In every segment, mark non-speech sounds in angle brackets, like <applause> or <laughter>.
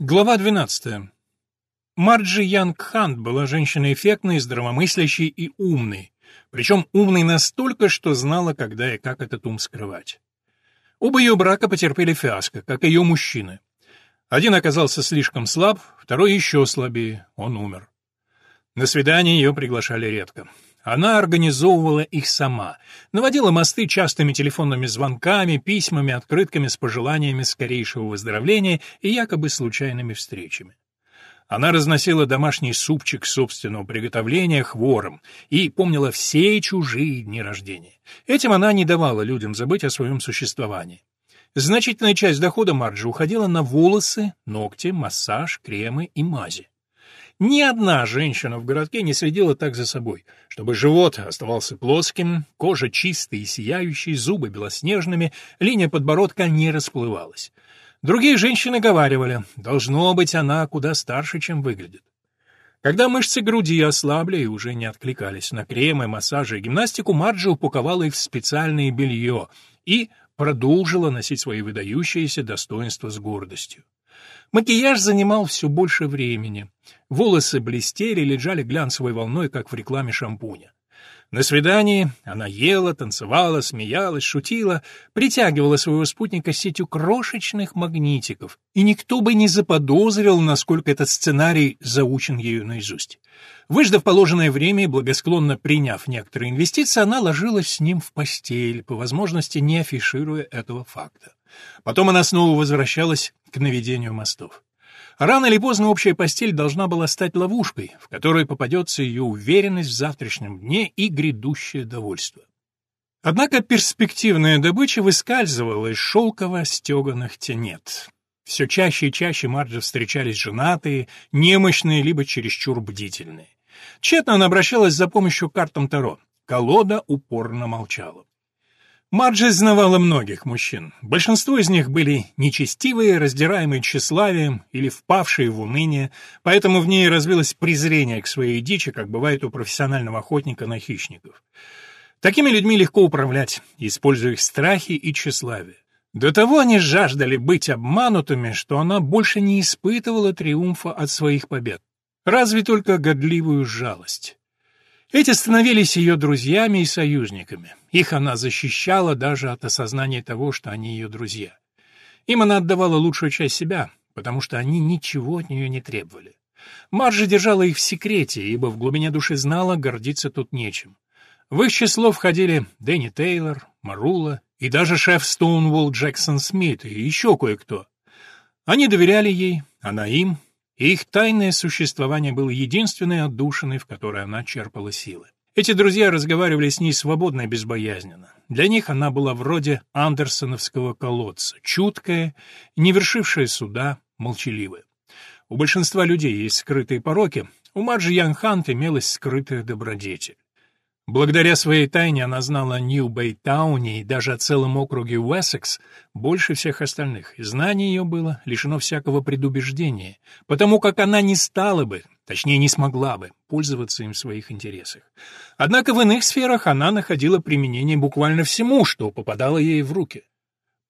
Глава 12. Марджи Янг Хант была женщиной эффектной, здравомыслящей и умной. Причем умной настолько, что знала, когда и как этот ум скрывать. Оба ее брака потерпели фиаско, как и ее мужчины. Один оказался слишком слаб, второй еще слабее, он умер. На свидание ее приглашали редко. Она организовывала их сама, наводила мосты частыми телефонными звонками, письмами, открытками с пожеланиями скорейшего выздоровления и якобы случайными встречами. Она разносила домашний супчик собственного приготовления хвором и помнила все чужие дни рождения. Этим она не давала людям забыть о своем существовании. Значительная часть дохода Марджи уходила на волосы, ногти, массаж, кремы и мази. Ни одна женщина в городке не следила так за собой, чтобы живот оставался плоским, кожа чистой и сияющей, зубы белоснежными, линия подбородка не расплывалась. Другие женщины говаривали, должно быть, она куда старше, чем выглядит. Когда мышцы груди ослабли и уже не откликались на кремы, массажи и гимнастику, Марджи упаковала их в специальное белье и продолжила носить свои выдающиеся достоинства с гордостью. Макияж занимал все больше времени. Волосы блестели, лежали глянцевой волной, как в рекламе шампуня. На свидании она ела, танцевала, смеялась, шутила, притягивала своего спутника сетью крошечных магнитиков, и никто бы не заподозрил, насколько этот сценарий заучен ею наизусть. Выждав положенное время и благосклонно приняв некоторые инвестиции, она ложилась с ним в постель, по возможности не афишируя этого факта. Потом она снова возвращалась к наведению мостов. Рано или поздно общая постель должна была стать ловушкой, в которой попадется ее уверенность в завтрашнем дне и грядущее довольство. Однако перспективная добыча выскальзывала из шелково-стеганых тенет. Все чаще и чаще Марджи встречались женатые, немощные, либо чересчур бдительные. Тщетно она обращалась за помощью к картам Таро. Колода упорно молчала. Марджи знавала многих мужчин. Большинство из них были нечестивые, раздираемые тщеславием или впавшие в уныние, поэтому в ней развилось презрение к своей дичи, как бывает у профессионального охотника на хищников. Такими людьми легко управлять, используя их страхи и тщеславие. До того они жаждали быть обманутыми, что она больше не испытывала триумфа от своих побед. Разве только годливую жалость. Эти становились ее друзьями и союзниками. Их она защищала даже от осознания того, что они ее друзья. Им она отдавала лучшую часть себя, потому что они ничего от нее не требовали. Маржа держала их в секрете, ибо в глубине души знала, гордиться тут нечем. В их число входили Дэнни Тейлор, Марула и даже шеф Стоунволл Джексон Смит и еще кое-кто. Они доверяли ей, она им, их тайное существование было единственной отдушиной, в которой она черпала силы. Эти друзья разговаривали с ней свободно и безбоязненно. Для них она была вроде андерсоновского колодца, чуткая, не вершившая суда, молчаливая. У большинства людей есть скрытые пороки, у Марджи Янхант имелась скрытая добродетель. Благодаря своей тайне она знала Нью-Бэйтауне и даже о целом округе Уэссекс больше всех остальных, и знание ее было лишено всякого предубеждения, потому как она не стала бы, точнее не смогла бы, пользоваться им в своих интересах. Однако в иных сферах она находила применение буквально всему, что попадало ей в руки.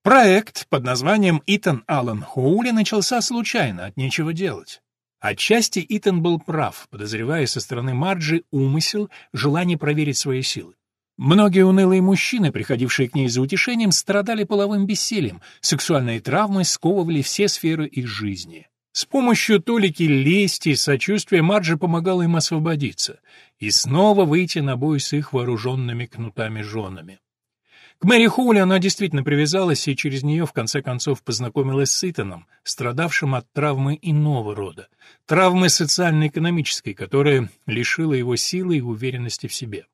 Проект под названием «Итан Аллен Хоули» начался случайно, от нечего делать. Отчасти Итан был прав, подозревая со стороны Марджи умысел, желание проверить свои силы. Многие унылые мужчины, приходившие к ней за утешением, страдали половым бессилием, сексуальные травмы сковывали все сферы их жизни. С помощью толики лести и сочувствия Марджи помогала им освободиться и снова выйти на бой с их вооруженными кнутами женами. К Мэри Хоули она действительно привязалась и через нее в конце концов познакомилась с Итаном, страдавшим от травмы иного рода, травмы социально-экономической, которая лишила его силы и уверенности в себе.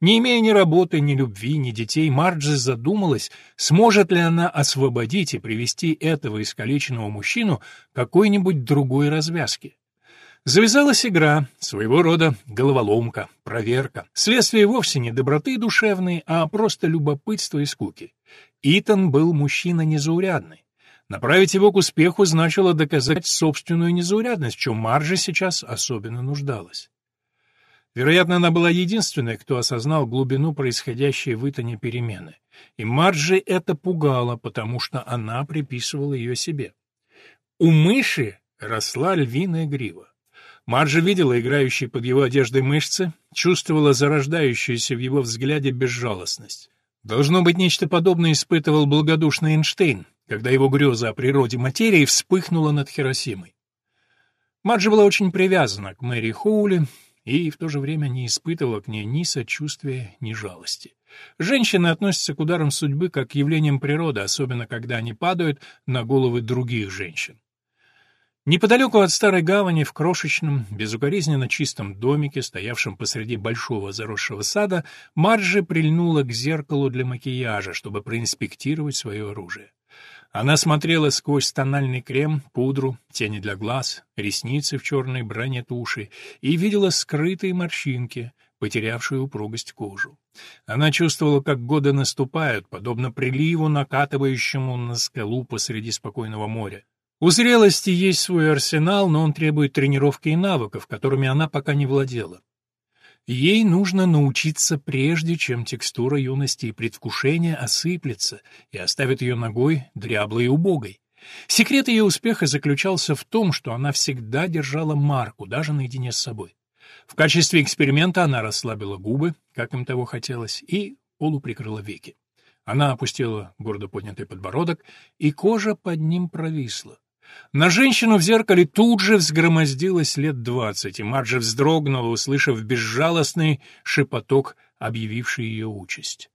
Не имея ни работы, ни любви, ни детей, Марджи задумалась, сможет ли она освободить и привести этого искалеченного мужчину какой-нибудь другой развязки. Завязалась игра, своего рода головоломка, проверка. Следствие вовсе не доброты душевной, а просто любопытства и скуки. Итан был мужчина незаурядный. Направить его к успеху значило доказать собственную незаурядность, в чем Маржа сейчас особенно нуждалась. Вероятно, она была единственной, кто осознал глубину происходящей в Итане перемены. И Марджи это пугало, потому что она приписывала ее себе. У мыши росла львиная грива. Марджа видела играющие под его одеждой мышцы, чувствовала зарождающуюся в его взгляде безжалостность. Должно быть, нечто подобное испытывал благодушный Эйнштейн, когда его греза о природе материи вспыхнула над Хиросимой. Марджи была очень привязана к Мэри Хоули и в то же время не испытывала к ней ни сочувствия, ни жалости. Женщины относятся к ударам судьбы как к явлениям природы, особенно когда они падают на головы других женщин. Неподалеку от старой гавани, в крошечном, безукоризненно чистом домике, стоявшем посреди большого заросшего сада, Марджи прильнула к зеркалу для макияжа, чтобы проинспектировать свое оружие. Она смотрела сквозь тональный крем, пудру, тени для глаз, ресницы в черной броне туши и видела скрытые морщинки, потерявшие упругость кожу. Она чувствовала, как годы наступают, подобно приливу, накатывающему на скалу посреди спокойного моря. У зрелости есть свой арсенал, но он требует тренировки и навыков, которыми она пока не владела. Ей нужно научиться прежде, чем текстура юности и предвкушения осыплется и оставит ее ногой дряблой и убогой. Секрет ее успеха заключался в том, что она всегда держала марку, даже наедине с собой. В качестве эксперимента она расслабила губы, как им того хотелось, и полуприкрыла веки. Она опустила гордо поднятый подбородок, и кожа под ним провисла. На женщину в зеркале тут же взгромоздилось лет двадцать, и Марджи вздрогнула, услышав безжалостный шепоток, объявивший ее участь.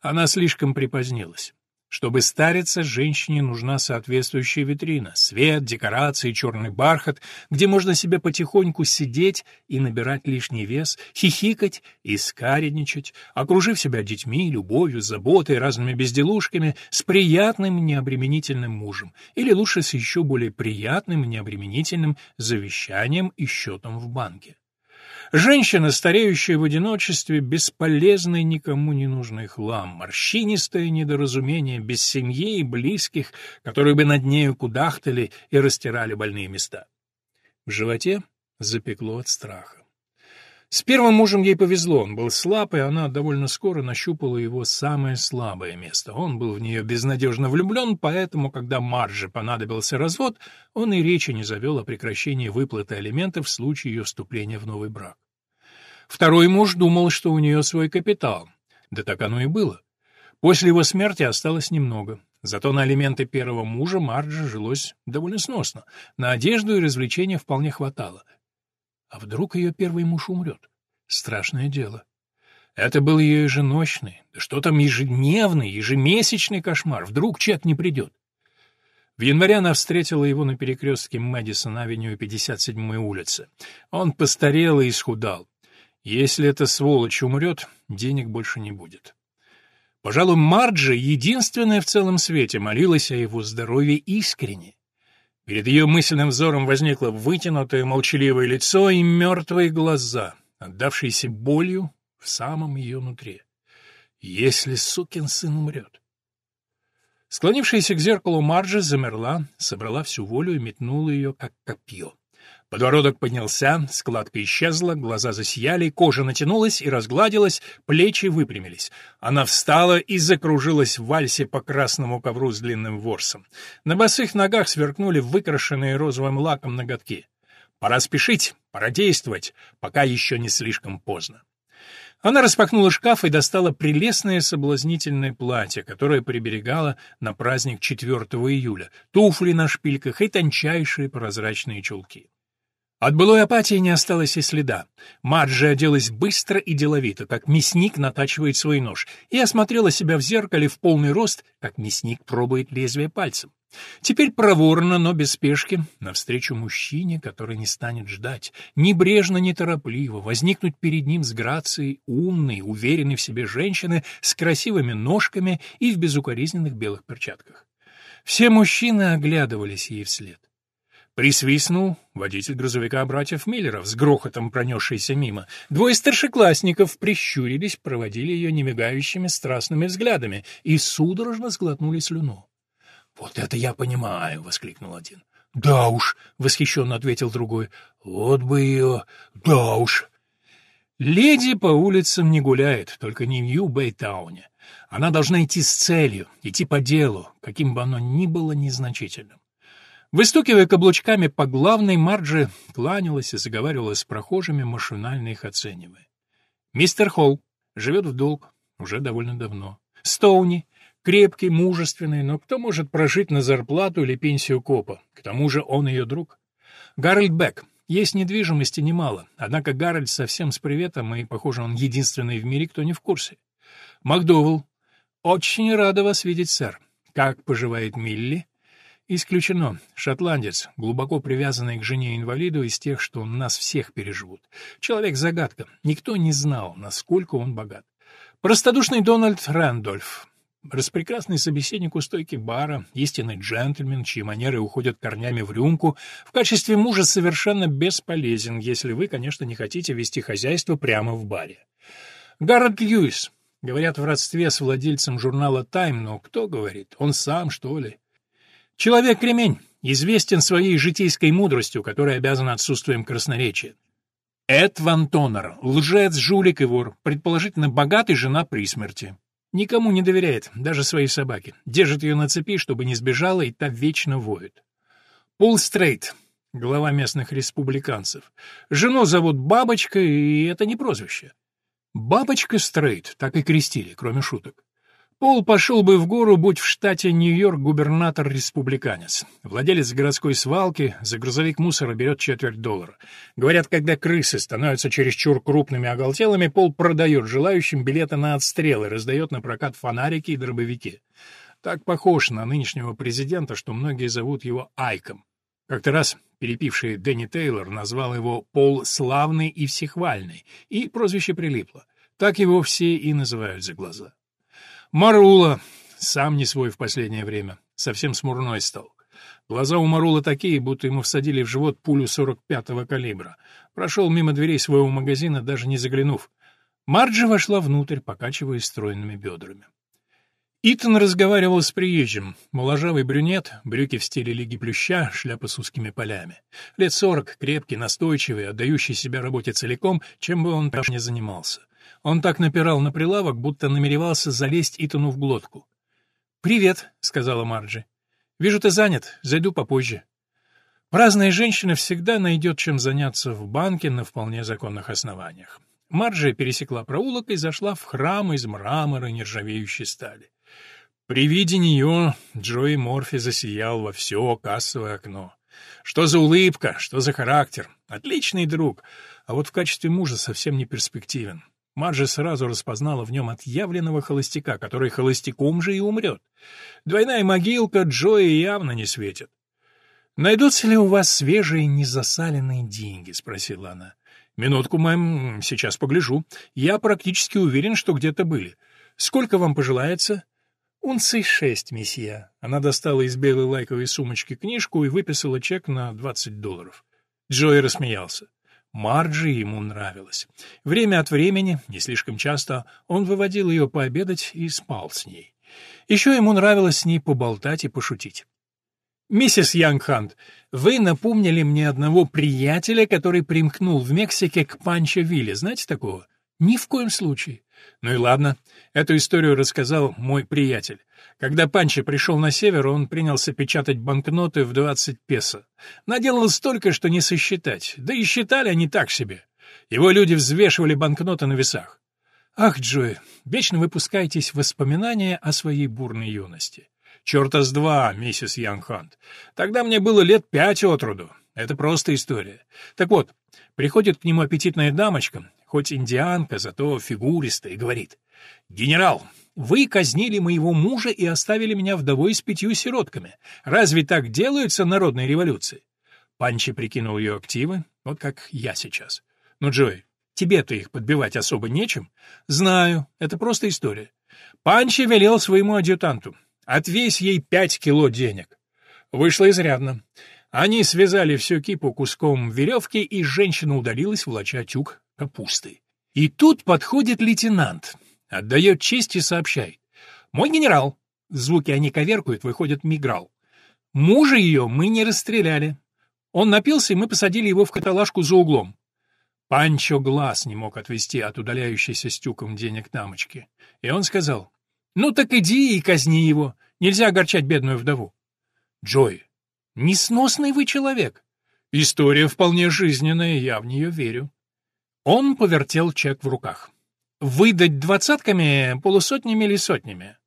Она слишком припозднилась. Чтобы стариться, женщине нужна соответствующая витрина, свет, декорации, черный бархат, где можно себе потихоньку сидеть и набирать лишний вес, хихикать и скаредничать, окружив себя детьми, любовью, заботой, разными безделушками, с приятным необременительным мужем, или лучше с еще более приятным необременительным завещанием и счетом в банке. Женщина, стареющая в одиночестве, бесполезный никому не нужный хлам, морщинистое недоразумение, без семьи и близких, которые бы над нею кудахтали и растирали больные места. В животе запекло от страха. С первым мужем ей повезло, он был слаб, и она довольно скоро нащупала его самое слабое место. Он был в нее безнадежно влюблен, поэтому, когда Марже понадобился развод, он и речи не завел о прекращении выплаты алиментов в случае ее вступления в новый брак. Второй муж думал, что у нее свой капитал. Да так оно и было. После его смерти осталось немного. Зато на алименты первого мужа Марджи жилось довольно сносно. На одежду и развлечения вполне хватало. А вдруг ее первый муж умрет? Страшное дело. Это был ее еженочный, да что там ежедневный, ежемесячный кошмар. Вдруг чек не придет. В январе она встретила его на перекрестке Мэдисон-авеню и 57-й улицы. Он постарел и исхудал. Если эта сволочь умрет, денег больше не будет. Пожалуй, Марджи, единственная в целом свете, молилась о его здоровье искренне. Перед ее мысленным взором возникло вытянутое молчаливое лицо и мертвые глаза, отдавшиеся болью в самом ее нутре. Если сукин сын умрет. Склонившаяся к зеркалу Марджи замерла, собрала всю волю и метнула ее, как копье. Подбородок поднялся, складка исчезла, глаза засияли, кожа натянулась и разгладилась, плечи выпрямились. Она встала и закружилась в вальсе по красному ковру с длинным ворсом. На босых ногах сверкнули выкрашенные розовым лаком ноготки. Пора спешить, пора действовать, пока еще не слишком поздно. Она распахнула шкаф и достала прелестное соблазнительное платье, которое приберегала на праздник 4 июля, туфли на шпильках и тончайшие прозрачные чулки. От былой апатии не осталось и следа. Марджи оделась быстро и деловито, как мясник натачивает свой нож, и осмотрела себя в зеркале в полный рост, как мясник пробует лезвие пальцем. Теперь проворно, но без спешки, навстречу мужчине, который не станет ждать, небрежно, неторопливо, возникнуть перед ним с грацией умной, уверенной в себе женщины с красивыми ножками и в безукоризненных белых перчатках. Все мужчины оглядывались ей вслед. Присвистнул водитель грузовика братьев Миллеров, с грохотом пронесшийся мимо. Двое старшеклассников прищурились, проводили ее немигающими страстными взглядами и судорожно сглотнули слюну. «Вот это я понимаю!» — воскликнул один. «Да уж!» — восхищенно ответил другой. «Вот бы ее! Да уж!» Леди по улицам не гуляет, только не в Нью-Бэйтауне. Она должна идти с целью, идти по делу, каким бы оно ни было незначительным. Выстукивая каблучками по главной, Марджи кланялась и заговаривала с прохожими, машинально их оценивая. Мистер Холл живет в долг уже довольно давно. Стоуни крепкий, мужественный, но кто может прожить на зарплату или пенсию копа? К тому же он ее друг. Гарольд Бек. Есть недвижимости немало, однако Гарольд совсем с приветом, и, похоже, он единственный в мире, кто не в курсе. Макдовелл. Очень рада вас видеть, сэр. Как поживает Милли? Исключено. Шотландец, глубоко привязанный к жене-инвалиду из тех, что нас всех переживут. Человек-загадка. Никто не знал, насколько он богат. Простодушный Дональд Рэндольф. Распрекрасный собеседник у стойки бара, истинный джентльмен, чьи манеры уходят корнями в рюмку, в качестве мужа совершенно бесполезен, если вы, конечно, не хотите вести хозяйство прямо в баре. Гаррет Льюис. Говорят, в родстве с владельцем журнала «Тайм», но кто говорит? Он сам, что ли? Человек-кремень, известен своей житейской мудростью, которая обязана отсутствием красноречия. Эд Ван Тонер, лжец, жулик и вор, предположительно богатый, жена при смерти. Никому не доверяет, даже своей собаке. Держит ее на цепи, чтобы не сбежала, и та вечно воет. Пол Стрейт, глава местных республиканцев. Жену зовут Бабочка, и это не прозвище. Бабочка Стрейт, так и крестили, кроме шуток. Пол пошел бы в гору, будь в штате Нью-Йорк губернатор-республиканец. Владелец городской свалки за грузовик мусора берет четверть доллара. Говорят, когда крысы становятся чересчур крупными оголтелыми, Пол продает желающим билеты на отстрелы, раздает на прокат фонарики и дробовики. Так похож на нынешнего президента, что многие зовут его Айком. Как-то раз перепивший Дэнни Тейлор назвал его Пол Славный и Всехвальный, и прозвище прилипло. Так его все и называют за глаза. Марула, сам не свой в последнее время, совсем смурной стал. Глаза у Марула такие, будто ему всадили в живот пулю 45-го калибра. Прошел мимо дверей своего магазина, даже не заглянув. Марджи вошла внутрь, покачиваясь стройными бедрами. Итан разговаривал с приезжим. Моложавый брюнет, брюки в стиле Лиги Плюща, шляпа с узкими полями. Лет сорок, крепкий, настойчивый, отдающий себя работе целиком, чем бы он даже не занимался. Он так напирал на прилавок, будто намеревался залезть Итану в глотку. «Привет», — сказала Марджи. «Вижу, ты занят. Зайду попозже». Праздная женщина всегда найдет чем заняться в банке на вполне законных основаниях. Марджи пересекла проулок и зашла в храм из мрамора и нержавеющей стали. При виде нее Джои Морфи засиял во все кассовое окно. Что за улыбка, что за характер. Отличный друг, а вот в качестве мужа совсем не перспективен. Марджи сразу распознала в нем отъявленного холостяка, который холостяком же и умрет. Двойная могилка Джои явно не светит. «Найдутся ли у вас свежие незасаленные деньги?» — спросила она. «Минутку, мэм, сейчас погляжу. Я практически уверен, что где-то были. Сколько вам пожелается?» «Унций шесть, месье». Она достала из белой лайковой сумочки книжку и выписала чек на двадцать долларов. Джои рассмеялся. Марджи ему нравилась. Время от времени, не слишком часто, он выводил ее пообедать и спал с ней. Еще ему нравилось с ней поболтать и пошутить. «Миссис Янгхант, вы напомнили мне одного приятеля, который примкнул в Мексике к Панчо Вилле. Знаете такого?» «Ни в коем случае». «Ну и ладно. Эту историю рассказал мой приятель. Когда Панчо пришел на север, он принялся печатать банкноты в 20 песо. Наделал столько, что не сосчитать. Да и считали они так себе. Его люди взвешивали банкноты на весах. Ах, Джои, вечно выпускаетесь в воспоминания о своей бурной юности. Черта с два, миссис Янгхант. Тогда мне было лет пять от роду. Это просто история. Так вот, приходит к нему аппетитная дамочка, хоть индианка, зато фигуристая, говорит, «Генерал, вы казнили моего мужа и оставили меня вдовой с пятью сиротками. Разве так делаются народные революции?» Панчи прикинул ее активы, вот как я сейчас. «Ну, Джой, тебе-то их подбивать особо нечем?» «Знаю, это просто история. Панчи велел своему адъютанту. Отвесь ей пять кило денег. Вышло изрядно. Они связали всю кипу куском веревки, и женщина удалилась, влача тюк капусты. И тут подходит лейтенант, отдает честь и сообщает. «Мой генерал!» Звуки они коверкуют, выходит миграл. «Мужа ее мы не расстреляли. Он напился, и мы посадили его в каталажку за углом. Панчо глаз не мог отвести от удаляющейся с тюком денег дамочки. И он сказал, «Ну так иди и казни его. Нельзя огорчать бедную вдову». «Джой, Несносный вы человек. История вполне жизненная, я в нее верю. Он повертел чек в руках. Выдать двадцатками, полусотнями или сотнями?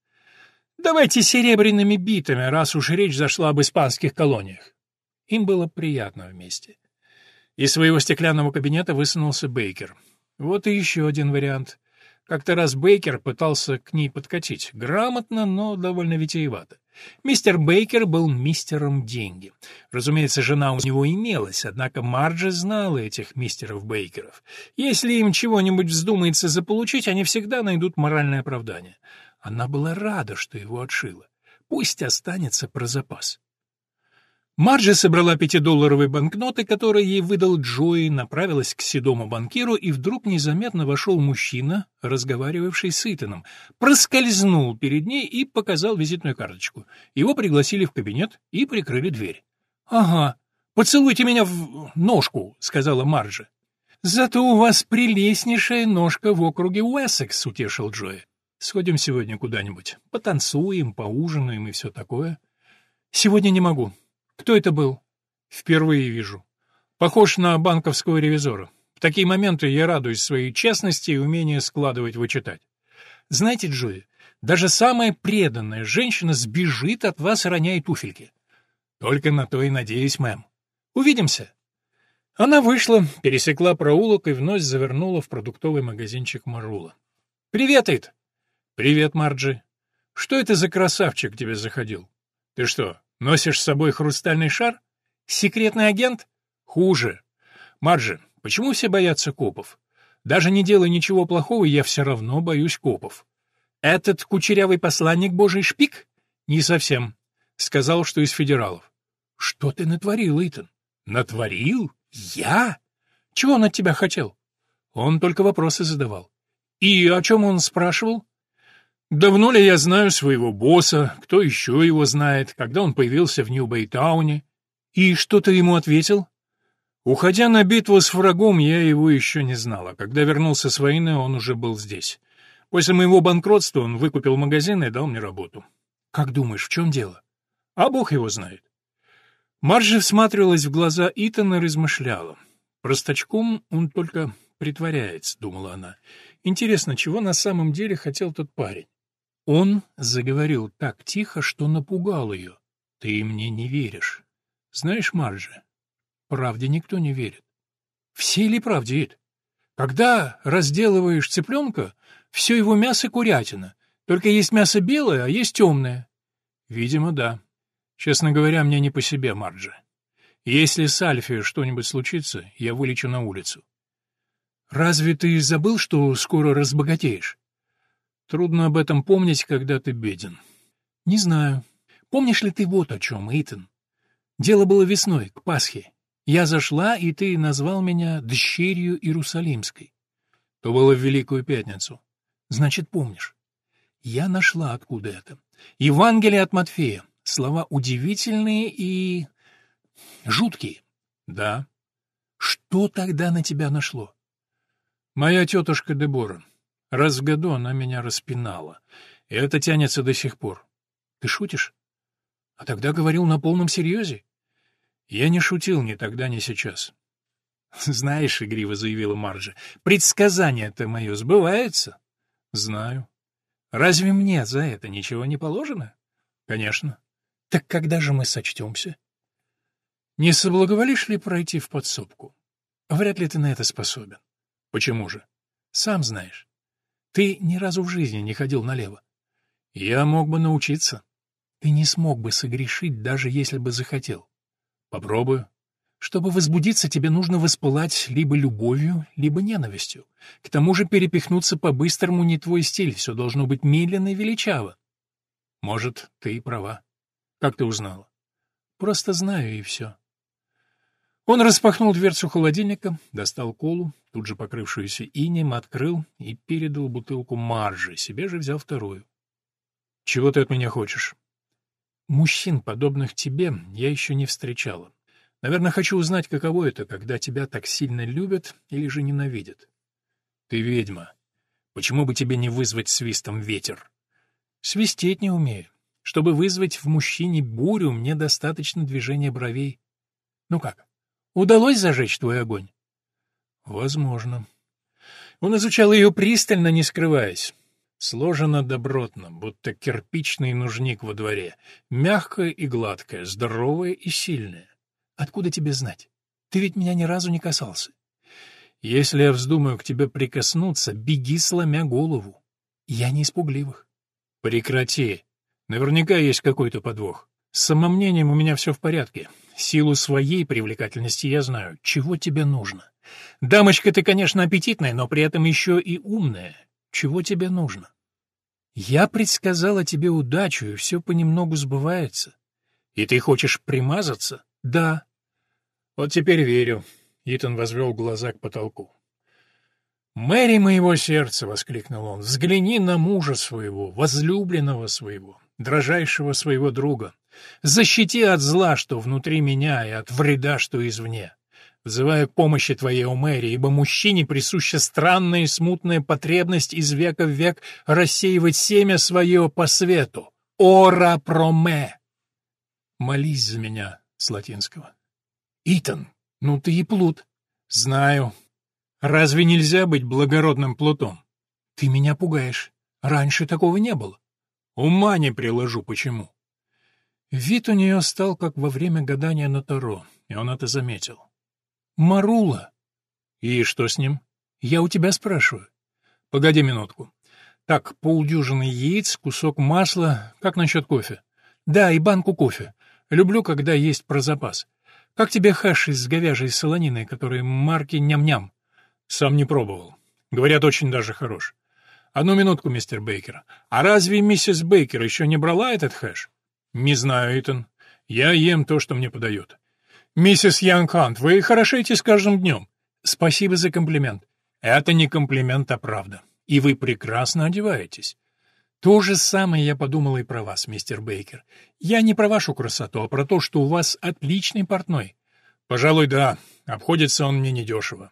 Давайте серебряными битами, раз уж речь зашла об испанских колониях. Им было приятно вместе. Из своего стеклянного кабинета высунулся Бейкер. Вот и еще один вариант. Как-то раз Бейкер пытался к ней подкатить. Грамотно, но довольно витиевато. Мистер Бейкер был мистером деньги. Разумеется, жена у него имелась, однако Марджи знала этих мистеров Бейкеров. Если им чего-нибудь вздумается заполучить, они всегда найдут моральное оправдание. Она была рада, что его отшила. Пусть останется про запас. Марджи собрала пятидолларовые банкноты, которые ей выдал Джои, направилась к седому банкиру, и вдруг незаметно вошел мужчина, разговаривавший с Итаном, проскользнул перед ней и показал визитную карточку. Его пригласили в кабинет и прикрыли дверь. — Ага, поцелуйте меня в ножку, — сказала Марджи. — Зато у вас прелестнейшая ножка в округе Уэссекс, — утешил Джои. — Сходим сегодня куда-нибудь, потанцуем, поужинаем и все такое. — Сегодня не могу. Кто это был? Впервые вижу. Похож на банковского ревизора. В такие моменты я радуюсь своей честности и умению складывать вычитать. Знаете, Джои, даже самая преданная женщина сбежит от вас, роняя туфельки. Только на то и надеюсь, мэм. Увидимся. Она вышла, пересекла проулок и вновь завернула в продуктовый магазинчик Марула. «Привет, Ит!» «Привет, Марджи. Что это за красавчик тебе заходил? Ты что, Носишь с собой хрустальный шар? Секретный агент? Хуже. Марджи, почему все боятся копов? Даже не делая ничего плохого, я все равно боюсь копов. Этот кучерявый посланник божий шпик? Не совсем. Сказал, что из федералов. Что ты натворил, Итан? Натворил? Я? Чего он от тебя хотел? Он только вопросы задавал. И о чем он спрашивал? Давно ли я знаю своего босса, кто еще его знает, когда он появился в Нью-Бэйтауне? И что ты ему ответил? Уходя на битву с врагом, я его еще не знала. Когда вернулся с войны, он уже был здесь. После моего банкротства он выкупил магазин и дал мне работу. Как думаешь, в чем дело? А бог его знает. Марджи всматривалась в глаза Итана и размышляла. Простачком он только притворяется, думала она. Интересно, чего на самом деле хотел тот парень? Он заговорил так тихо, что напугал ее. «Ты мне не веришь. Знаешь, Марджи, правде никто не верит. Все ли правде, Ид? Когда разделываешь цыпленка, все его мясо курятина, только есть мясо белое, а есть темное. Видимо, да. Честно говоря, мне не по себе, Марджи. Если с Альфи что-нибудь случится, я вылечу на улицу. Разве ты забыл, что скоро разбогатеешь? Трудно об этом помнить, когда ты беден. Не знаю. Помнишь ли ты вот о чем, Итан? Дело было весной, к Пасхе. Я зашла, и ты назвал меня дщерью Иерусалимской. То было в Великую Пятницу. Значит, помнишь. Я нашла, откуда это. Евангелие от Матфея. Слова удивительные и... жуткие. Да. Что тогда на тебя нашло? Моя тетушка Дебора. Раз в году она меня распинала. И это тянется до сих пор. Ты шутишь? А тогда говорил на полном серьезе? Я не шутил ни тогда, ни сейчас. <laughs> Знаешь, — игриво заявила Марджа, — предсказание-то мое сбывается. Знаю. Разве мне за это ничего не положено? Конечно. Так когда же мы сочтемся? Не соблаговолишь ли пройти в подсобку? Вряд ли ты на это способен. Почему же? Сам знаешь. Ты ни разу в жизни не ходил налево. Я мог бы научиться. Ты не смог бы согрешить, даже если бы захотел. Попробую. Чтобы возбудиться, тебе нужно воспылать либо любовью, либо ненавистью. К тому же перепихнуться по-быстрому не твой стиль, все должно быть медленно и величаво. Может, ты и права. Как ты узнала? Просто знаю, и все. Он распахнул дверцу холодильника, достал колу, тут же покрывшуюся инем, открыл и передал бутылку маржи, себе же взял вторую. — Чего ты от меня хочешь? — Мужчин, подобных тебе, я еще не встречала. Наверное, хочу узнать, каково это, когда тебя так сильно любят или же ненавидят. — Ты ведьма. Почему бы тебе не вызвать свистом ветер? — Свистеть не умею. Чтобы вызвать в мужчине бурю, мне достаточно движения бровей. Ну как, удалось зажечь твой огонь? Возможно. Он изучал ее пристально, не скрываясь. Сложено добротно, будто кирпичный нужник во дворе. Мягкое и гладкое, здоровое и сильное. Откуда тебе знать? Ты ведь меня ни разу не касался. Если я вздумаю к тебе прикоснуться, беги, сломя голову. Я не испугливых. Прекрати. Наверняка есть какой-то подвох. С самомнением у меня все в порядке. Силу своей привлекательности я знаю. Чего тебе нужно? Дамочка ты, конечно, аппетитная, но при этом еще и умная. Чего тебе нужно? Я предсказала тебе удачу, и все понемногу сбывается. И ты хочешь примазаться? Да. Вот теперь верю. Итан возвел глаза к потолку. «Мэри моего сердца!» — воскликнул он. «Взгляни на мужа своего, возлюбленного своего, дрожайшего своего друга. Защити от зла, что внутри меня, и от вреда, что извне. Взываю к помощи твоей, о Мэри, ибо мужчине присуща странная и смутная потребность из века в век рассеивать семя свое по свету. Ора проме! Молись за меня с латинского. Итан, ну ты и плут. Знаю. Разве нельзя быть благородным плутом? Ты меня пугаешь. Раньше такого не было. Ума не приложу, почему. Вид у нее стал, как во время гадания на Таро, и он это заметил. Марула. И что с ним? Я у тебя спрашиваю. Погоди минутку. Так, полдюжины яиц, кусок масла. Как насчет кофе? Да, и банку кофе. Люблю, когда есть про запас. Как тебе хэш из говяжьей солонины, который марки ням-ням? Сам не пробовал. Говорят, очень даже хорош. Одну минутку, мистер Бейкер. А разве миссис Бейкер еще не брала этот хэш? Не знаю, Итан. Я ем то, что мне подают. «Миссис Янгхант, вы хорошеете с каждым днем». «Спасибо за комплимент». «Это не комплимент, а правда. И вы прекрасно одеваетесь». «То же самое я подумала и про вас, мистер Бейкер. Я не про вашу красоту, а про то, что у вас отличный портной». «Пожалуй, да. Обходится он мне недешево».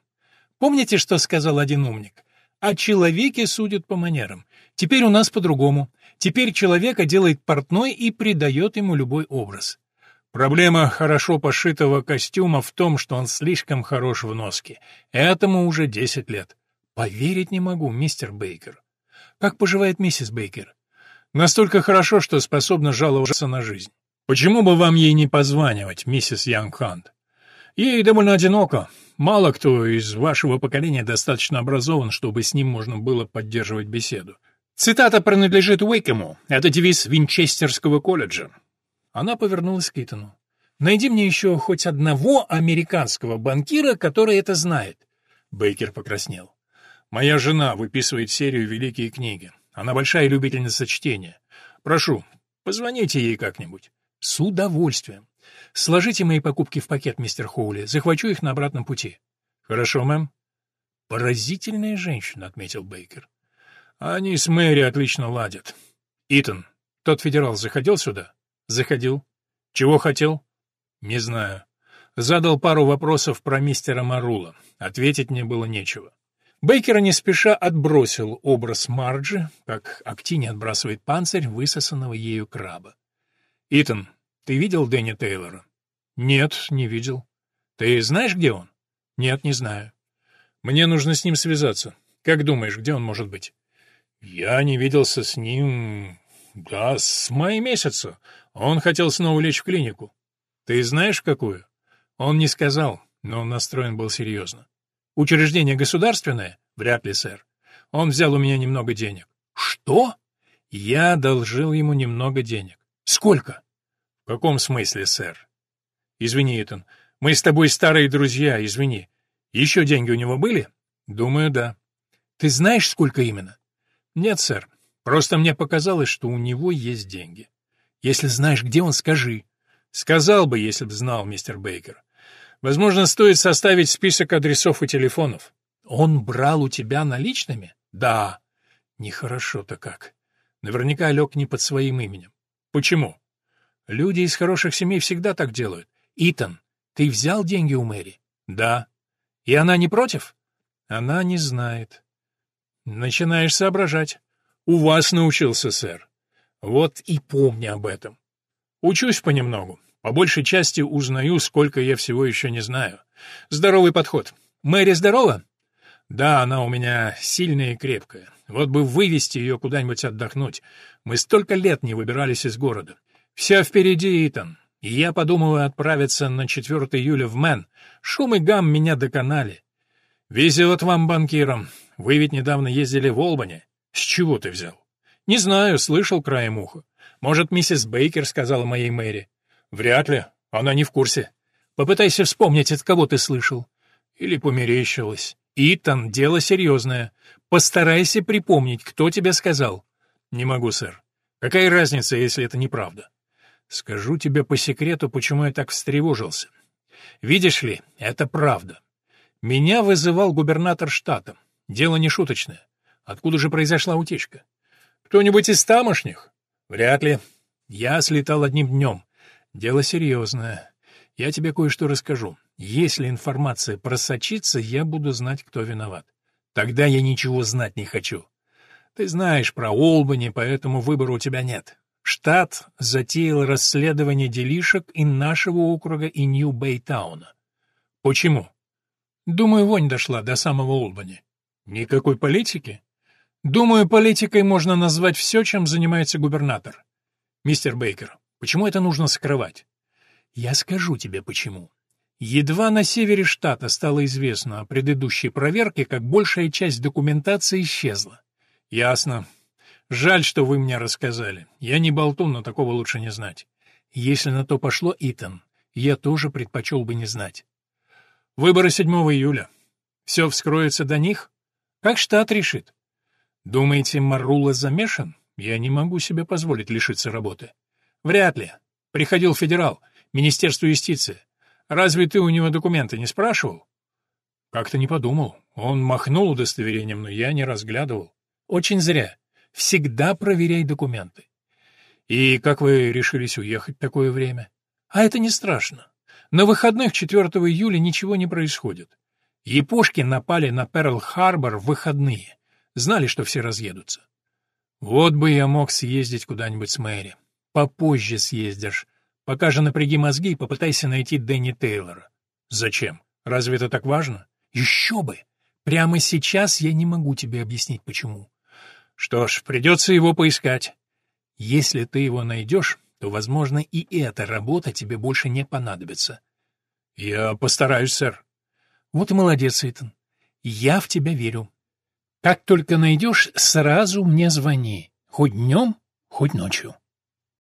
«Помните, что сказал один умник? О человеке судят по манерам. Теперь у нас по-другому. Теперь человека делает портной и придает ему любой образ. Проблема хорошо пошитого костюма в том, что он слишком хорош в носке. Этому уже десять лет. Поверить не могу, мистер Бейкер. Как поживает миссис Бейкер? Настолько хорошо, что способна жаловаться на жизнь. Почему бы вам ей не позванивать, миссис Янгхант? Ей довольно одиноко. Мало кто из вашего поколения достаточно образован, чтобы с ним можно было поддерживать беседу. Цитата принадлежит Уэйкому. Это девиз Винчестерского колледжа. Она повернулась к Итану. «Найди мне еще хоть одного американского банкира, который это знает». Бейкер покраснел. «Моя жена выписывает серию «Великие книги». Она большая любительница чтения. Прошу, позвоните ей как-нибудь». «С удовольствием. Сложите мои покупки в пакет, мистер Хоули. Захвачу их на обратном пути». «Хорошо, мэм». «Поразительная женщина», — отметил Бейкер. «Они с Мэри отлично ладят. Итан, тот федерал заходил сюда?» Заходил. Чего хотел? Не знаю. Задал пару вопросов про мистера Марула. Ответить мне было нечего. Бейкер не спеша отбросил образ Марджи, как Актини отбрасывает панцирь высосанного ею краба. «Итан, ты видел Дэнни Тейлора?» «Нет, не видел». «Ты знаешь, где он?» «Нет, не знаю». «Мне нужно с ним связаться. Как думаешь, где он может быть?» «Я не виделся с ним... да, с мая месяца. Он хотел снова лечь в клинику. Ты знаешь, какую? Он не сказал, но он настроен был серьезно. Учреждение государственное? Вряд ли, сэр. Он взял у меня немного денег. Что? Я одолжил ему немного денег. Сколько? В каком смысле, сэр? Извини, Итан, мы с тобой старые друзья, извини. Еще деньги у него были? Думаю, да. Ты знаешь, сколько именно? Нет, сэр. Просто мне показалось, что у него есть деньги. Если знаешь, где он, скажи. Сказал бы, если б знал, мистер Бейкер. Возможно, стоит составить список адресов и телефонов. Он брал у тебя наличными? Да. Нехорошо-то как. Наверняка лег не под своим именем. Почему? Люди из хороших семей всегда так делают. Итан, ты взял деньги у Мэри? Да. И она не против? Она не знает. Начинаешь соображать. У вас научился, сэр. Вот и помни об этом. Учусь понемногу. По большей части узнаю, сколько я всего еще не знаю. Здоровый подход. Мэри здорова? Да, она у меня сильная и крепкая. Вот бы вывести ее куда-нибудь отдохнуть. Мы столько лет не выбирались из города. Все впереди, Итан. И я подумываю отправиться на 4 июля в Мэн. Шум и гам меня доконали. Везет вам, банкирам. Вы ведь недавно ездили в Олбани. С чего ты взял? Не знаю, слышал краем уха. Может, миссис Бейкер сказала моей Мэри. Вряд ли. Она не в курсе. Попытайся вспомнить, от кого ты слышал. Или померещилась. Итан, дело серьезное. Постарайся припомнить, кто тебе сказал. Не могу, сэр. Какая разница, если это неправда? Скажу тебе по секрету, почему я так встревожился. Видишь ли, это правда. Меня вызывал губернатор штата. Дело не шуточное. Откуда же произошла утечка? Кто-нибудь из тамошних? Вряд ли. Я слетал одним днем. Дело серьезное. Я тебе кое-что расскажу. Если информация просочится, я буду знать, кто виноват. Тогда я ничего знать не хочу. Ты знаешь про Олбани, поэтому выбора у тебя нет. Штат затеял расследование делишек и нашего округа, и Нью-Бэйтауна. Почему? Думаю, вонь дошла до самого Олбани. Никакой политики? Думаю, политикой можно назвать все, чем занимается губернатор. Мистер Бейкер, почему это нужно скрывать? Я скажу тебе почему. Едва на севере штата стало известно о предыдущей проверке, как большая часть документации исчезла. Ясно. Жаль, что вы мне рассказали. Я не болтун, но такого лучше не знать. Если на то пошло, Итан, я тоже предпочел бы не знать. Выборы 7 июля. Все вскроется до них? Как штат решит? Думаете, Марула замешан? Я не могу себе позволить лишиться работы. Вряд ли. Приходил федерал, Министерство юстиции. Разве ты у него документы не спрашивал? Как-то не подумал. Он махнул удостоверением, но я не разглядывал. Очень зря. Всегда проверяй документы. И как вы решились уехать такое время? А это не страшно. На выходных 4 июля ничего не происходит. Япошки напали на Перл-Харбор в выходные. Знали, что все разъедутся. Вот бы я мог съездить куда-нибудь с Мэри. Попозже съездишь. Пока же напряги мозги и попытайся найти Дэнни Тейлора. Зачем? Разве это так важно? Еще бы! Прямо сейчас я не могу тебе объяснить, почему. Что ж, придется его поискать. Если ты его найдешь, то, возможно, и эта работа тебе больше не понадобится. Я постараюсь, сэр. Вот и молодец, Итан. Я в тебя верю. Как только найдешь, сразу мне звони. Хоть днем, хоть ночью.